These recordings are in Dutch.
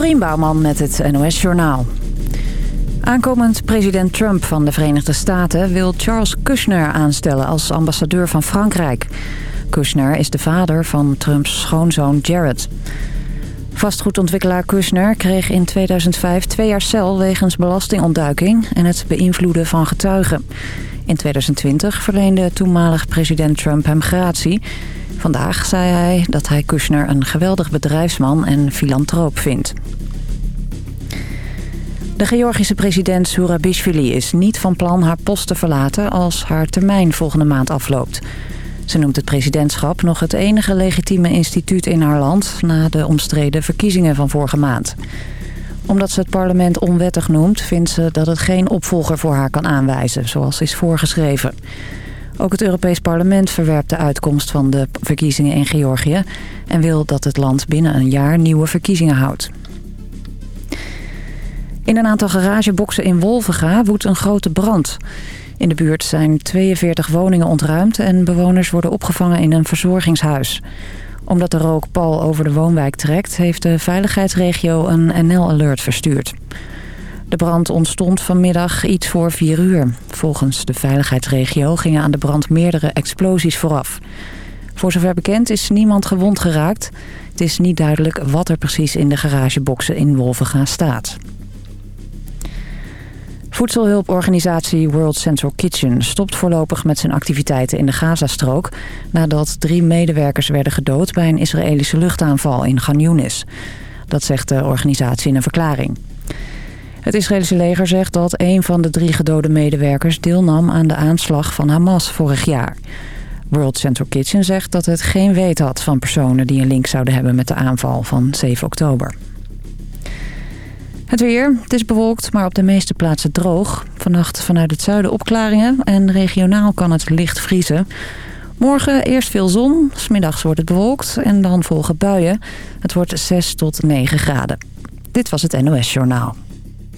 Dorien Bouwman met het NOS Journaal. Aankomend president Trump van de Verenigde Staten wil Charles Kushner aanstellen als ambassadeur van Frankrijk. Kushner is de vader van Trumps schoonzoon Jared. Vastgoedontwikkelaar Kushner kreeg in 2005 twee jaar cel wegens belastingontduiking en het beïnvloeden van getuigen. In 2020 verleende toenmalig president Trump hem gratie. Vandaag zei hij dat hij Kushner een geweldig bedrijfsman en filantroop vindt. De Georgische president Surabishvili is niet van plan haar post te verlaten als haar termijn volgende maand afloopt. Ze noemt het presidentschap nog het enige legitieme instituut in haar land na de omstreden verkiezingen van vorige maand. Omdat ze het parlement onwettig noemt, vindt ze dat het geen opvolger voor haar kan aanwijzen, zoals is voorgeschreven. Ook het Europees Parlement verwerpt de uitkomst van de verkiezingen in Georgië... en wil dat het land binnen een jaar nieuwe verkiezingen houdt. In een aantal garageboxen in Wolvenga woedt een grote brand. In de buurt zijn 42 woningen ontruimd en bewoners worden opgevangen in een verzorgingshuis. Omdat de rook pal over de woonwijk trekt, heeft de veiligheidsregio een NL-alert verstuurd. De brand ontstond vanmiddag iets voor 4 uur. Volgens de veiligheidsregio gingen aan de brand meerdere explosies vooraf. Voor zover bekend is niemand gewond geraakt. Het is niet duidelijk wat er precies in de garageboxen in Wolvenga staat. Voedselhulporganisatie World Central Kitchen stopt voorlopig met zijn activiteiten in de Gazastrook... nadat drie medewerkers werden gedood bij een Israëlische luchtaanval in Gan Yunis. Dat zegt de organisatie in een verklaring. Het Israëlische leger zegt dat een van de drie gedode medewerkers deelnam aan de aanslag van Hamas vorig jaar. World Central Kitchen zegt dat het geen weet had van personen die een link zouden hebben met de aanval van 7 oktober. Het weer. Het is bewolkt, maar op de meeste plaatsen droog. Vannacht vanuit het zuiden opklaringen en regionaal kan het licht vriezen. Morgen eerst veel zon, smiddags wordt het bewolkt en dan volgen buien. Het wordt 6 tot 9 graden. Dit was het NOS Journaal.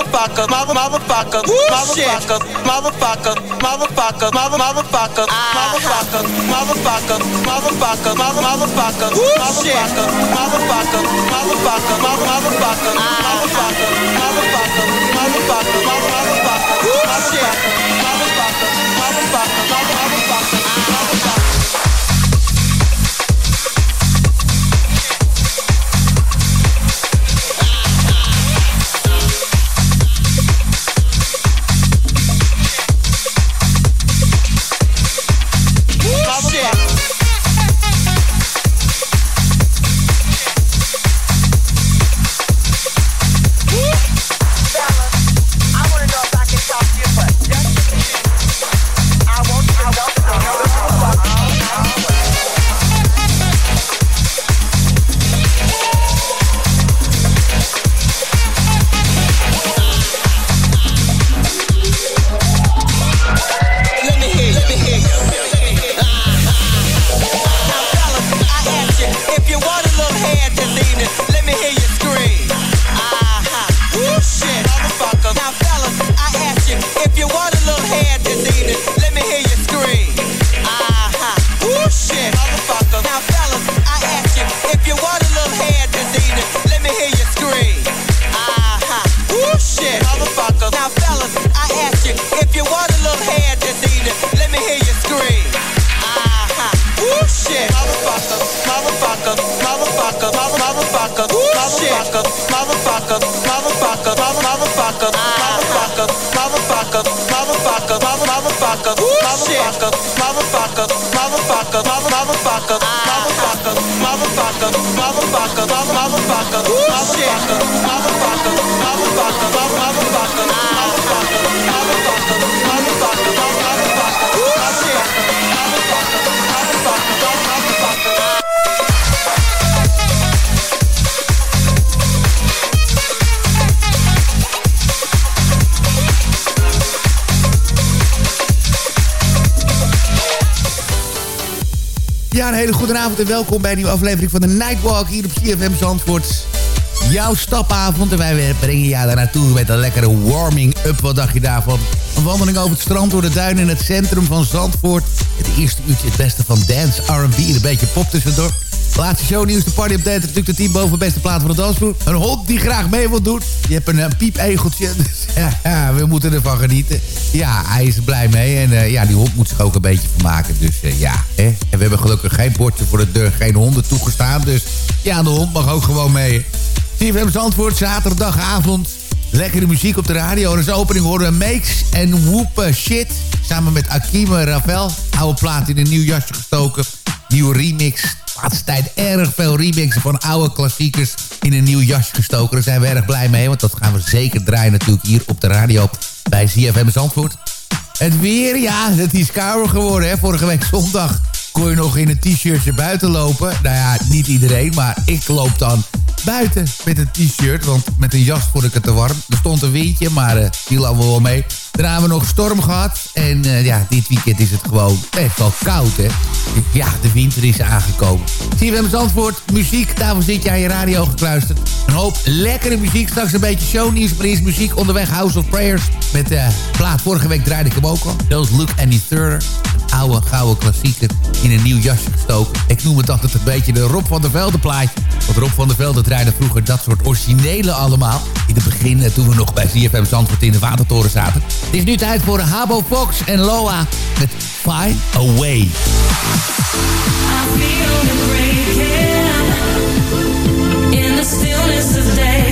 Motherfucker, motherfucker, mother, motherfucker, motherfucker, motherfucker, motherfucker, mother, motherfucker, motherfucker, motherfucker, motherfucker, mother, motherfucker, motherfucker, motherfucker, motherfucker, mother, motherfucker, motherfucker, motherfucker, motherfucker, mother, motherfucker, motherfucker, motherfucker, motherfucker, motherfucker, motherfucker. Welkom bij een nieuwe aflevering van de Nightwalk hier op CFM Zandvoort. Jouw stapavond en wij brengen jou daar naartoe met een lekkere warming-up. Wat dacht je daarvan? Een wandeling over het strand door de duinen in het centrum van Zandvoort. Het eerste uurtje het beste van dance, R&B en een beetje pop tussendoor. Laatste show, nieuwste party update. Natuurlijk de team boven beste plaat van de dansvloer. Een hond die graag mee wil doen. Je hebt een uh, piepegeltje. Dus ja, we moeten ervan genieten. Ja, hij is er blij mee. En eh, ja, die hond moet zich ook een beetje vermaken. Dus eh, ja, hè. En we hebben gelukkig geen bordje voor de deur. Geen honden toegestaan. Dus ja, de hond mag ook gewoon mee. CFM Zandvoort, zaterdagavond. Lekkere muziek op de radio. En als opening horen we Makes en Whoop Shit. Samen met Akim en Ravel. Oude plaat in een nieuw jasje gestoken. Nieuwe remix. De laatste tijd erg veel remixen van oude klassiekers in een nieuw jasje gestoken. Daar zijn we erg blij mee. Want dat gaan we zeker draaien natuurlijk hier op de radio bij CFM Zandvoort. Het weer, ja, het is kouder geworden. Hè. Vorige week zondag kon je nog in een t-shirtje buiten lopen. Nou ja, niet iedereen, maar ik loop dan buiten met een t-shirt. Want met een jas vond ik het te warm. Er stond een windje, maar uh, viel allemaal wel mee. Daarna hebben we nog storm gehad. En uh, ja, dit weekend is het gewoon best wel koud, hè. Ja, de winter is aangekomen. Je Zandvoort, muziek. Daarvoor zit je aan je radio gekluisterd. Een hoop lekkere muziek. Straks een beetje shownieuws. Maar eerst muziek onderweg. House of Prayers. Met uh, plaat. Vorige week draaide ik hem ook al. Those Look Any Further. Oude, gouden klassieker. In een nieuw jasje gestoken. Ik noem het een beetje de Rob van der Velde plaatje. Want Rob van der Velde draaide vroeger dat soort originele allemaal. In het begin, eh, toen we nog bij ZFM Zandvoort in de Watertoren zaten. Het is nu tijd voor Habo Fox en Loa met Fly Away. I feel in the.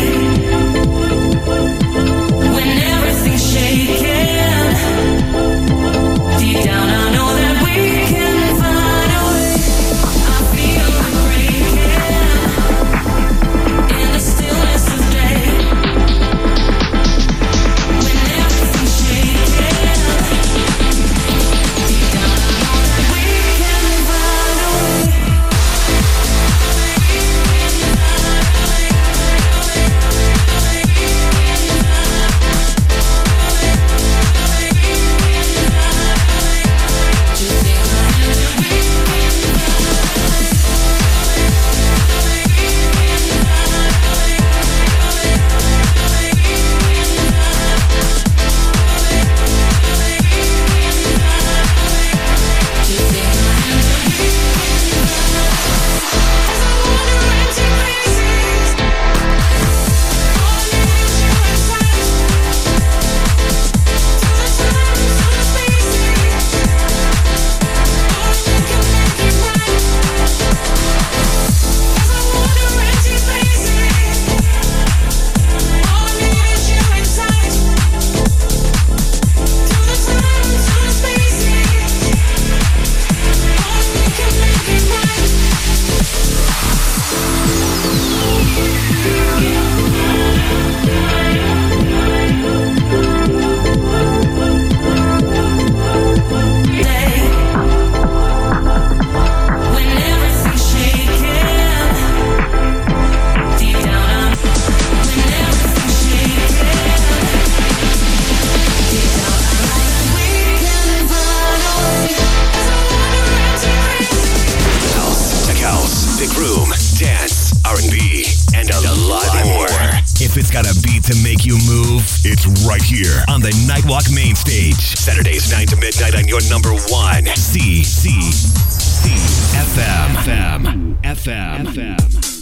FM. FM.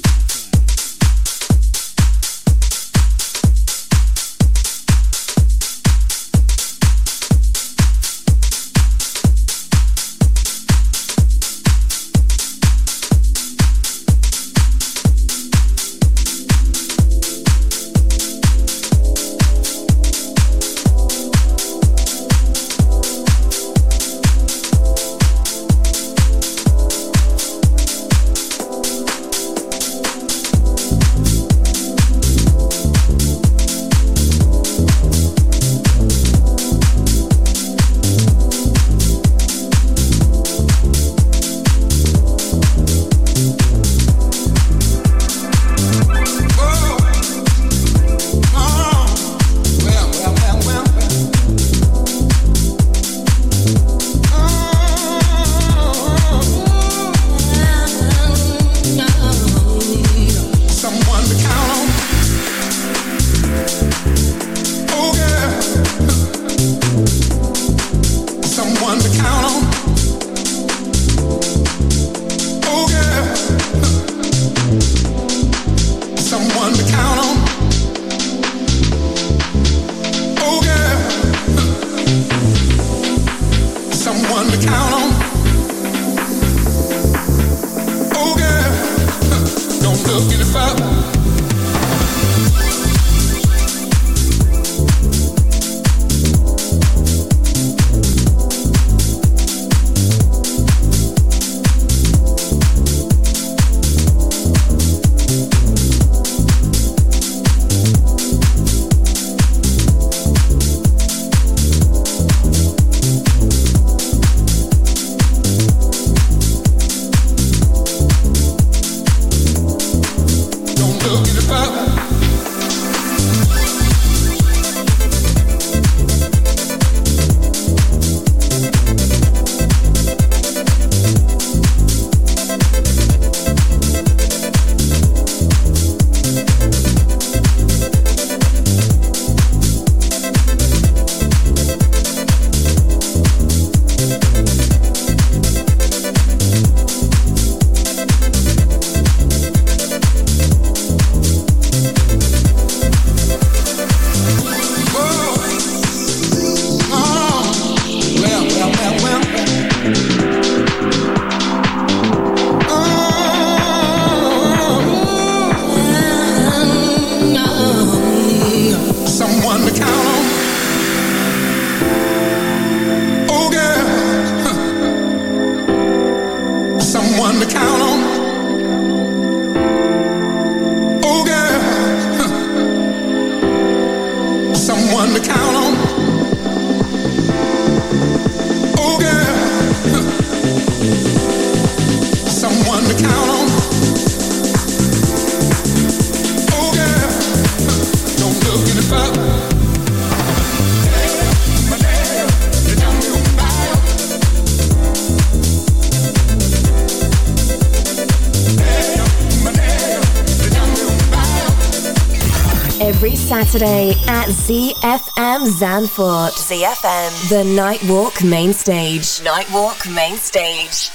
Saturday at ZFM Zanfort. ZFM. The Nightwalk Main Stage. Nightwalk Main Stage.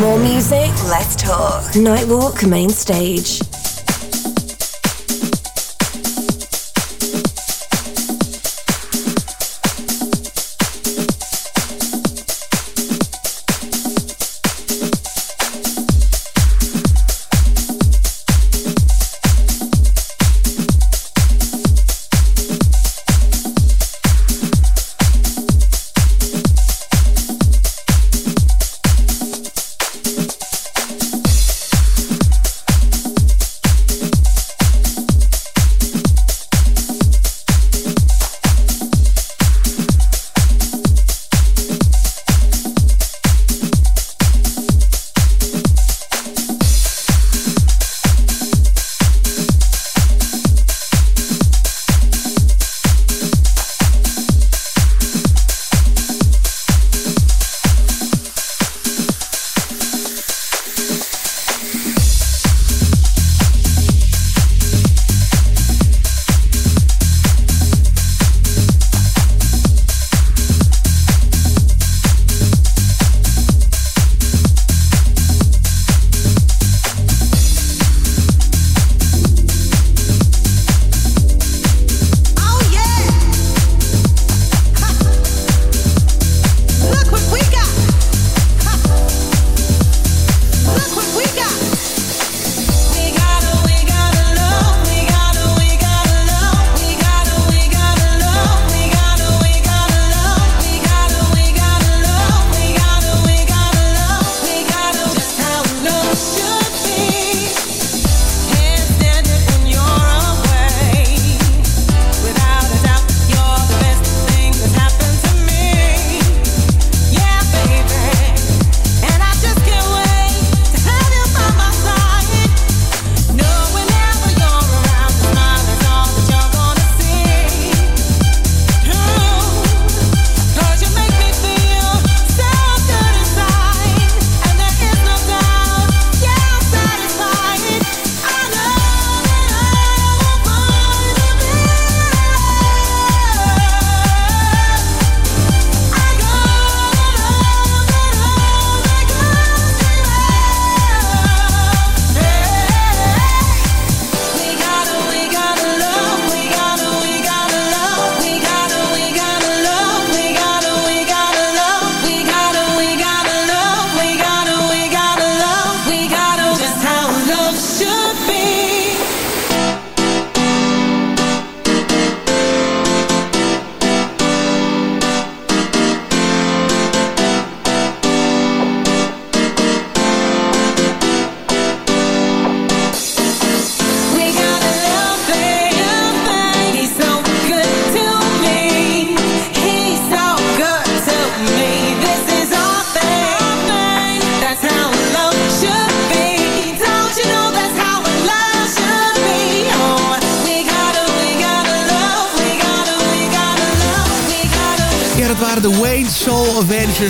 More music, less talk. Nightwalk Main Stage.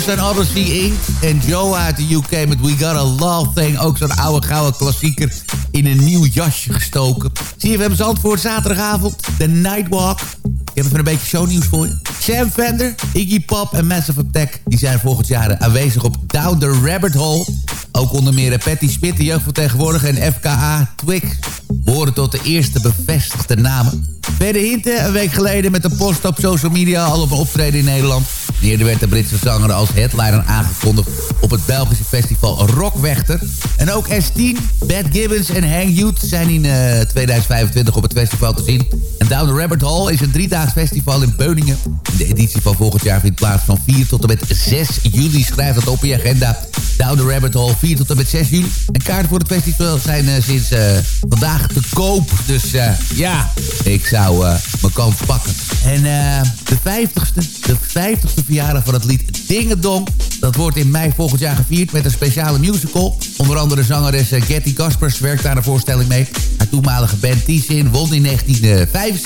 En Odyssey Inc. En Joe uit de UK met We Got a Love Thing. Ook zo'n oude gouden klassieker in een nieuw jasje gestoken. Zie je, we hebben Zandvoort zaterdagavond. The Nightwalk. Ik heb even een beetje shownieuws voor je. Sam Fender, Iggy Pop en Massive Attack... die zijn volgend jaar aanwezig op Down the Rabbit Hole. Ook onder meer Patty Smit, de jeugdvertegenwoordiger... en FKA Twix behoren tot de eerste bevestigde namen. Verder hinten een week geleden met een post op social media... al op optreden in Nederland. Eerder werd de Britse zanger als headliner aangekondigd... op het Belgische festival Rockwechter. En ook S10, Bad Gibbons en Hang Youth... zijn in eh, 2025 op het festival te zien. Down the Rabbit Hole is een driedaags festival in Beuningen. De editie van volgend jaar vindt plaats van 4 tot en met 6 juli. Schrijf dat op je agenda. Down the Rabbit Hole, 4 tot en met 6 juli. En kaarten voor het festival zijn eh, sinds eh, vandaag te koop. Dus eh, ja, ik zou mijn kans pakken. En de 50ste, de 50ste verjaardag van het lied Dingedong. Dat wordt in mei volgend jaar gevierd met een speciale musical. Onder andere zangeres Getty Gaspers werkt aan de voorstelling mee. Haar toenmalige band T-Sin won in 1975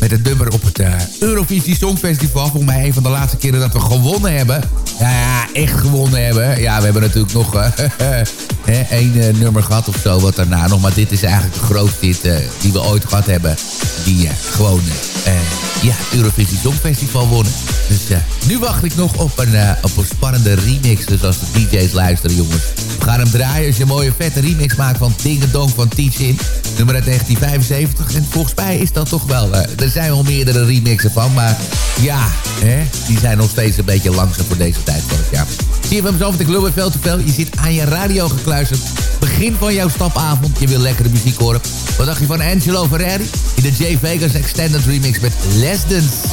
met het nummer op het eh, Eurovisie Songfestival. Volgens mij een van de laatste keren dat we gewonnen hebben. Ja, ja, echt gewonnen hebben. Ja, we hebben natuurlijk nog eh, één eh, nummer gehad of zo wat daarna nog. Maar dit is eigenlijk de grootste hit die we ooit gehad hebben. Die gewoon ja, Eurovisie Songfestival wonnen. Dus eh, nu wacht ik nog op een, eh, op een spannende remix. Dus als de DJ's luisteren, jongens. We gaan hem draaien als je een mooie vette remix maakt van Dingedong van Teach-In. Nummer uit 1975. En volgens mij is dat toch wel... eh, er zijn wel meerdere remixen van. Maar ja, hè, die zijn nog steeds een beetje langzaam voor deze tijd van het jaar. Zie je van mezelf, ik lul veel te veel. Je zit aan je radio gekluisterd. Begin van jouw stapavond. Je wil lekkere muziek horen. Wat dacht je van Angelo Ferrari? In de J Vegas Extended Remix met Less Dance.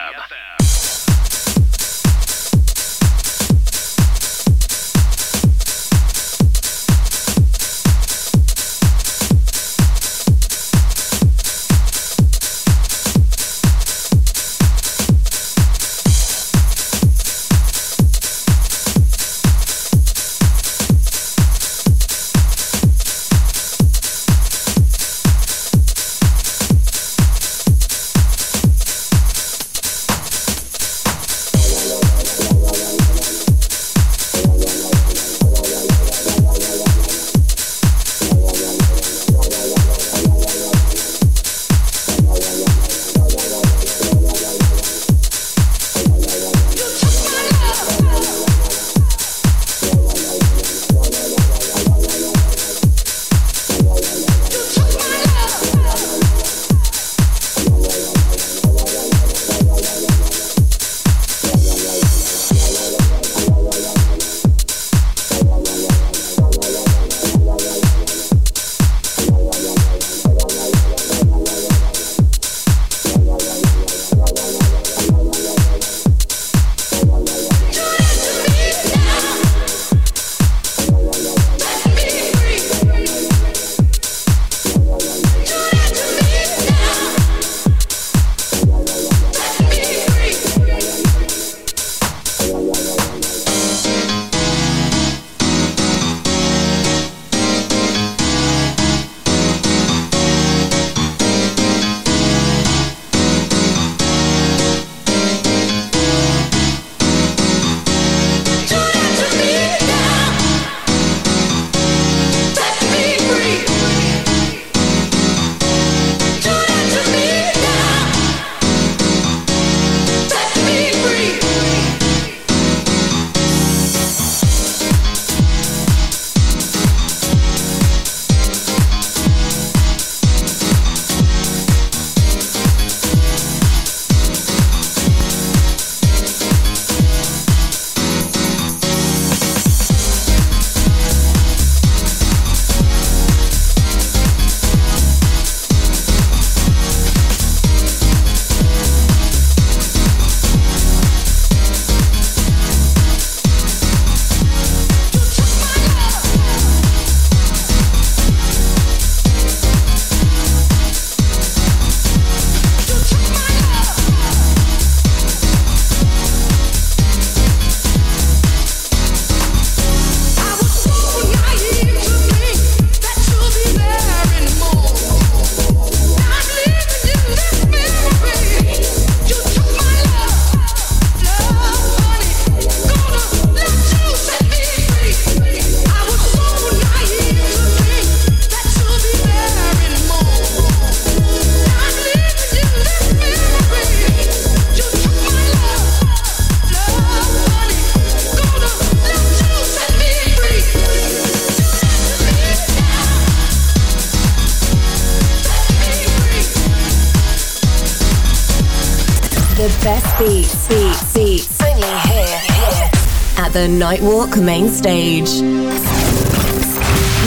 The Nightwalk main stage.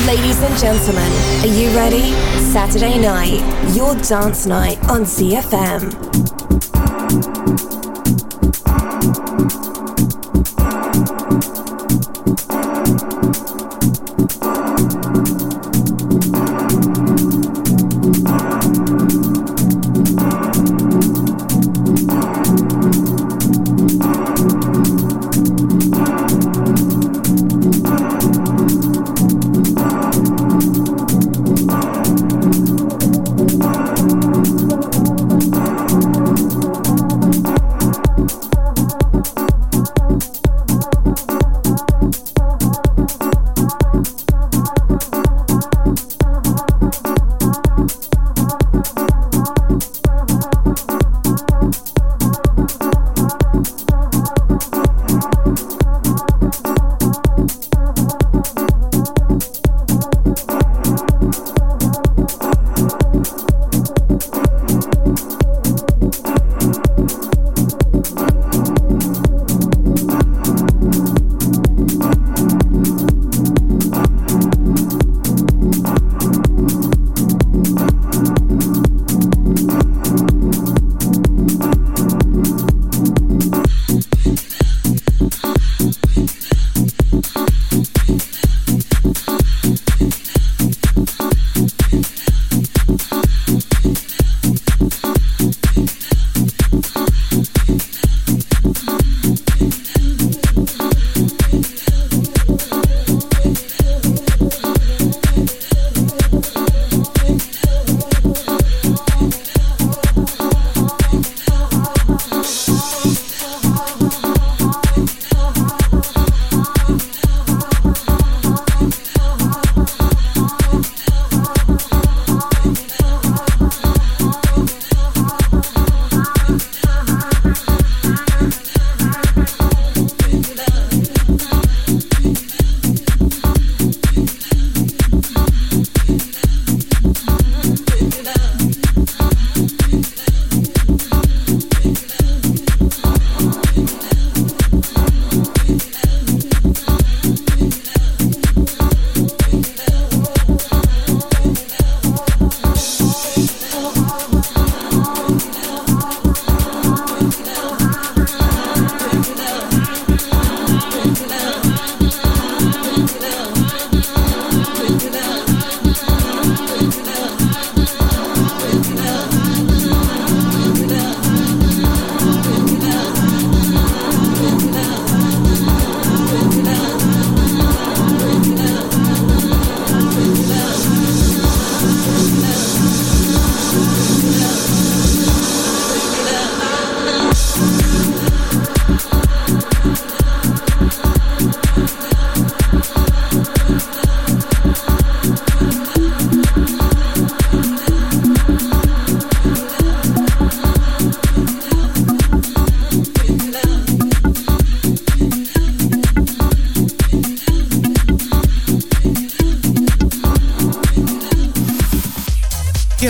Ladies and gentlemen, are you ready? Saturday night, your dance night on CFM.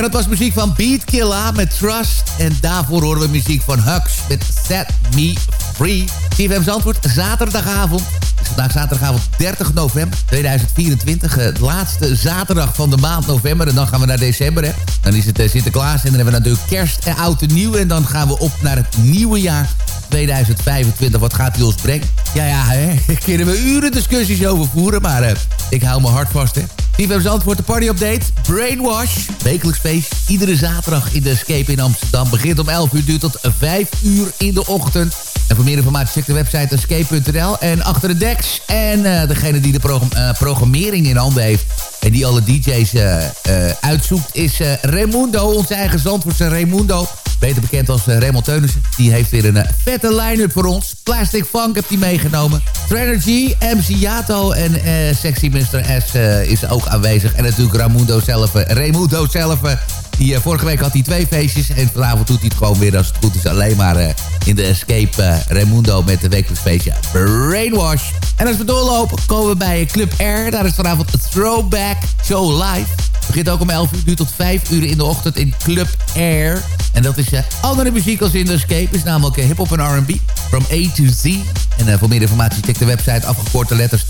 Dat was muziek van Beat Killer met Trust. En daarvoor horen we muziek van Hux met Set Me Free. CFM Zandvoort, zaterdagavond. Is vandaag zaterdagavond 30 november 2024. eh, De laatste zaterdag van de maand november. En dan gaan we naar december, hè. Dan is het eh, Sinterklaas en dan hebben we natuurlijk kerst en oud en nieuw. En dan gaan we op naar het nieuwe jaar 2025. Wat gaat hij ons brengen? Ja, ja, hè. Kunnen we uren discussies over voeren. Maar eh, ik hou mijn hart vast, hè. Liefhebbers Zandvoort, de party update. Brainwash, wekelijks feest. Iedere zaterdag in de Escape in Amsterdam. Begint om 11 uur, duurt tot 5 uur in de ochtend. En voor meer informatie check de website escape.nl. En achter de decks. En eh, degene die de eh, programmering in handen heeft... en die alle DJ's eh, eh, uitzoekt... is eh, Raimundo, onze eigen Zandvoortse Raimundo. Beter bekend als Raymond Teunissen. Die heeft weer een vette line-up voor ons. Plastic Funk heeft hij meegenomen. Trenergy, MC Yato en Sexy Mr. S is ook aanwezig. En natuurlijk Raimundo zelf. Raimundo zelf... die, vorige week had hij twee feestjes. En vanavond doet hij het gewoon weer als het goed is. Alleen maar eh, in de Escape eh, Raimundo met de wekelijks feestje Brainwash. En als we doorlopen komen we bij Club R. Daar is vanavond een throwback show live. We begint ook om 11 uur, tot 5 uur in de ochtend in Club Air. En dat is eh, andere muziek als in de Escape. Is namelijk hip-hop en R&B. From A to Z. En voor meer informatie check de website afgekorte letters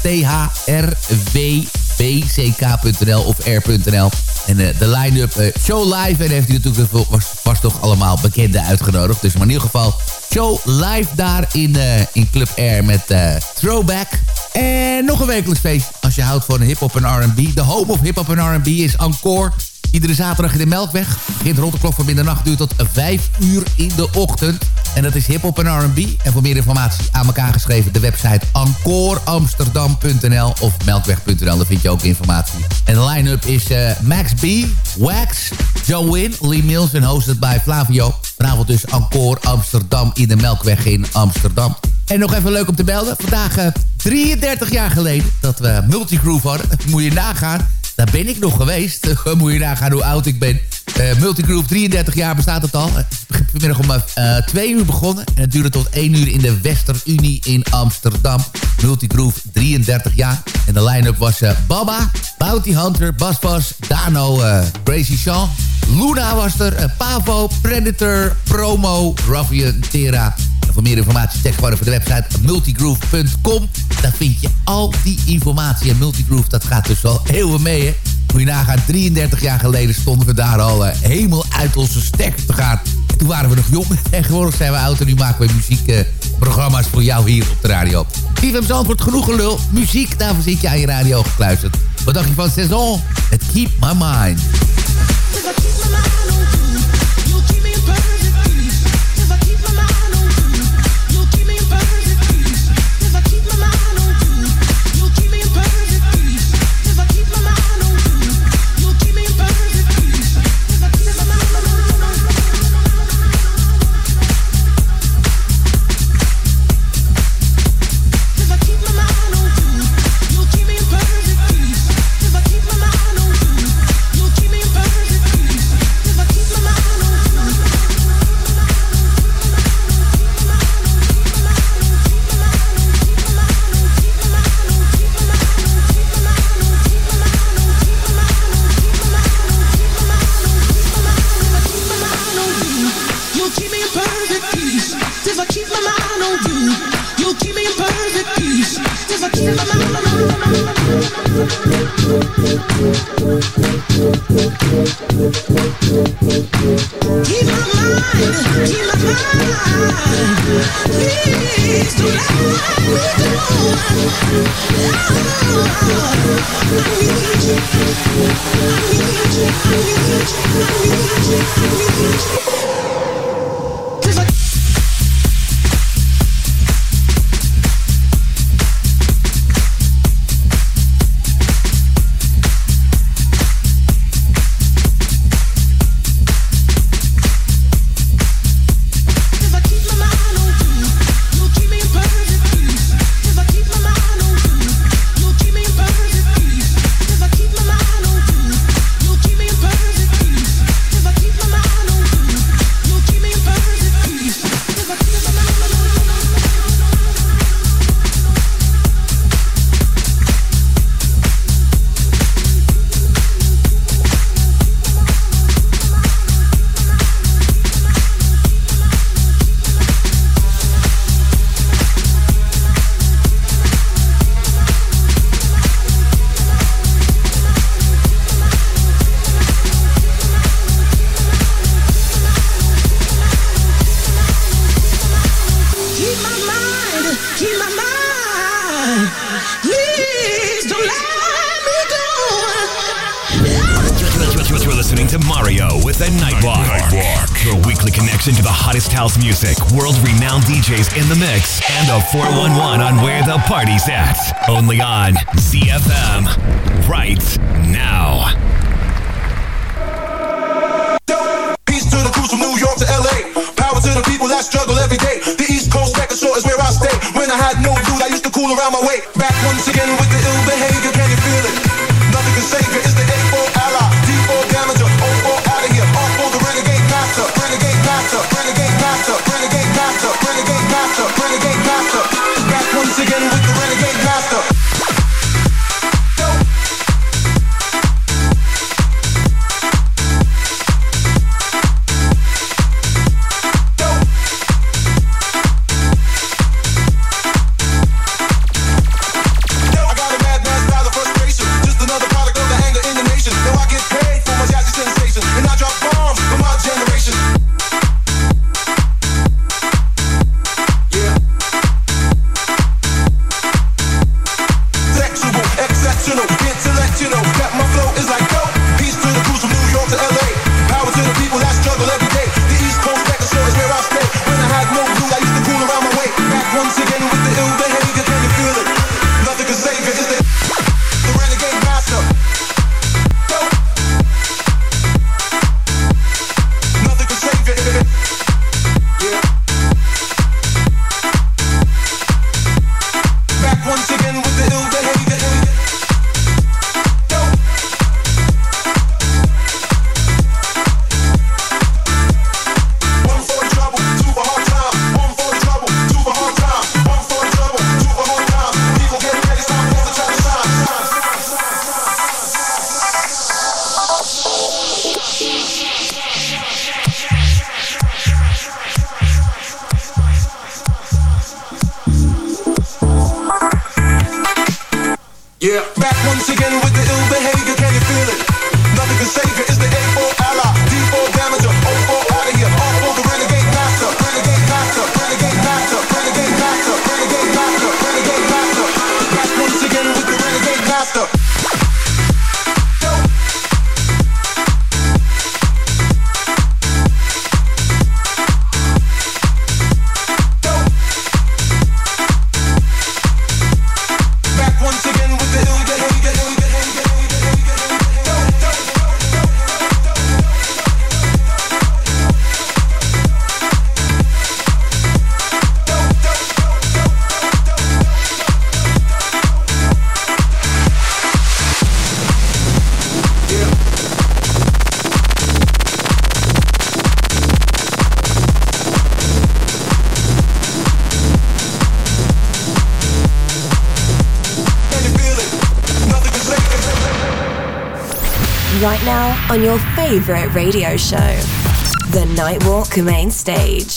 thrwbck.nl of r.nl. En eh, de line-up eh, show live. En heeft hij natuurlijk was, was toch allemaal bekenden uitgenodigd. Dus maar in ieder geval show live daar in, eh, in Club Air met Throwback. En nog een wekelijks feest als je houdt van hip-hop en R&B. De home of hip-hop en R&B is Encore. Iedere zaterdag in de Melkweg. Begint rond de klok van middernacht, duurt tot 5 uur in de ochtend. En dat is hip-hop en R&B. En voor meer informatie aan elkaar geschreven de website encoreamsterdam.nl of melkweg.nl. Daar vind je ook informatie. En de line-up is eh, Max B, Wax, Joe Win, Lee Mills en hosted bij Flavio. Vanavond dus Encore Amsterdam in de Melkweg in Amsterdam. En nog even leuk om te melden. Vandaag eh, 33 jaar geleden dat we Multigroove hadden. Moet je nagaan. Daar ben ik nog geweest. Moet je nagaan hoe oud ik ben. Eh Multigroove, 33 jaar bestaat het al. Is vanmiddag om eh 2 uur begonnen. En het duurde tot 1 uur in de Westerunie in Amsterdam. Multigroove, 33 jaar. En de line-up was eh, Baba, Bounty Hunter, Bas Bas, Dano, eh Crazy Sean. Luna was er, eh, Pavo, Predator, Promo, Ruffian, Tera. En voor meer informatie check gewoon even de website multigroove.com. Daar vind je al die informatie. En Multigroove, dat gaat dus al eeuwen mee, hè. Moet nagaan, 33 jaar geleden stonden we daar al eh, helemaal uit onze stekker te gaan. Toen waren we nog jong. Tegenwoordig zijn we oud en nu maken we muziekprogramma's voor jou hier op de radio. CFM Zandvoort, genoeg gelul. Muziek, daarvoor zit je aan je radio gekluisterd. Wat dacht je van Saison? Het Keep My Mind. To Mario with the Nightwalk. Your weekly connection to the hottest house music, world renowned DJs in the mix, and a 411 on where the party's at. Only on ZFM. Right now. Peace to the crews from New York to LA. Power to the people that struggle every day. The East Coast record store is where I stay. When I had no dude, I used to cool around my way. Back once again with the favorite radio show, The Nightwalk Main Stage.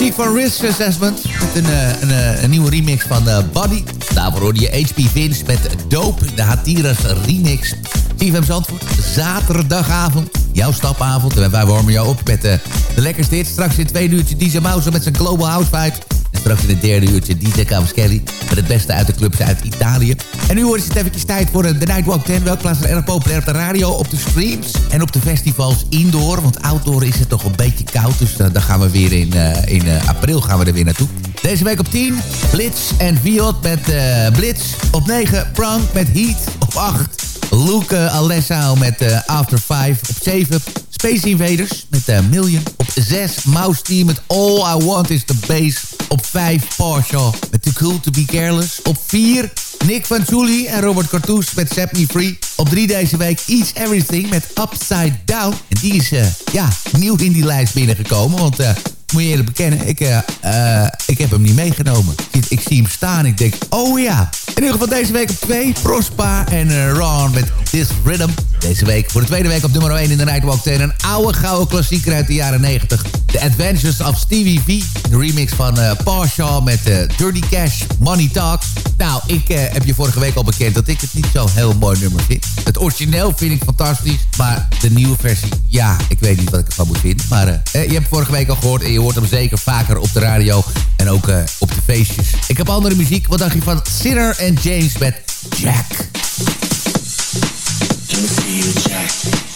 Muziek van Risk Assessment. Met een, eh, een, eh, een nieuwe remix van eh, Body. Daarvoor hoorde je HP Vince met Dope, de Hatiras remix. CFM Zandvoort, zaterdagavond. Jouw stapavond. En wij warmen jou op met de lekkerste hit. Straks in twee uurtje DJ Mouse met zijn Global House Vibes. Straks in het derde uurtje DJ Cavaschelli met het beste uit de clubs uit Italië. En nu wordt het eventjes tijd voor eh, de Nightwalk 10. Welke plaats is erg populair op de radio, op de streams en op de festivals indoor. Want outdoor is het toch een beetje koud, dus uh, dan gaan we weer in, uh, in april gaan we er weer naartoe. Deze week op 10, Blitz en Viot met Blitz. Op 9, Prank met Heat. Op 8, Luke Alessao met After 5. Op 7 Space Invaders met uh, Million. Op 6 Mouse Team met All I Want Is The Bass. Op 5 Partial met Too Cool To Be Careless. Op 4 Nick van Julie en Robert Cartouche met Set Me Free. Op 3 deze week Eats Everything met Upside Down. En die is uh, ja, nieuw in die lijst binnengekomen. Want moet je eerlijk bekennen, ik, uh, uh, ik heb hem niet meegenomen. Ik, ik, zie hem staan ik denk, oh ja. In ieder geval deze week op 2, Prospa en uh, Ron met This Rhythm. Deze week voor de tweede week op nummer 1 in de Nightwalk 10. Een oude gouden klassieker uit de jaren 90. The Adventures of Stevie V. De remix van uh, Parshaw met Dirty Cash, Money Talks. Nou, ik heb je vorige week al bekend dat ik het niet zo heel mooi nummer vind. Het origineel vind ik fantastisch. Maar de nieuwe versie, ja, ik weet niet wat ik ervan moet vinden. Maar je hebt vorige week al gehoord je hoort hem zeker vaker op de radio. En ook op de feestjes. Ik heb andere muziek. Wat dacht je van Sinner en James met Jack? Jack.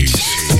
Days.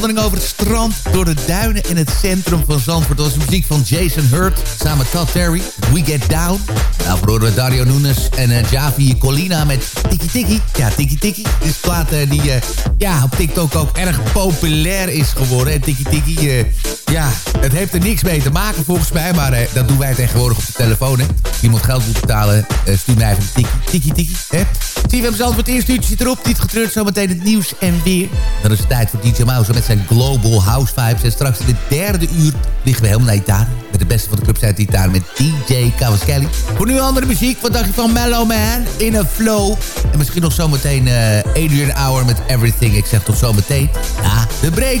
Wandeling over het strand... door de duinen in het centrum van Zandvoort. Dat was muziek van Jason Hurt, samen met Todd Terry. We Get Down. Nou, we Dario Nunes en eh, Javi Colina met Tiki Tiki. Ja, Tiki Tiki. Is een plaat eh, die eh, ja, op TikTok ook erg populair is geworden. En Tiki Tiki, eh, ja, het heeft er niks mee te maken volgens mij... maar eh, dat doen wij tegenwoordig op de telefoon, hè. Iemand geld moet betalen, eh, stuur mij even een Tiki Tiki Tiki, hè. CFM Zandvoort, eerste uurtje zit erop. Niet getreurd, zometeen het nieuws en weer. Dan is het tijd voor DJ Mouse met zijn Global House Vibes. En straks in de derde uur liggen we helemaal naar Italië. Met de beste van de clubs uit Italië met DJ Cavaschelli. Voor nu andere muziek. Wat dacht je van Mellow Man? In a Flow. En misschien nog zometeen eh Adrian Hour met Everything. Ik zeg tot zometeen. Ja, de break.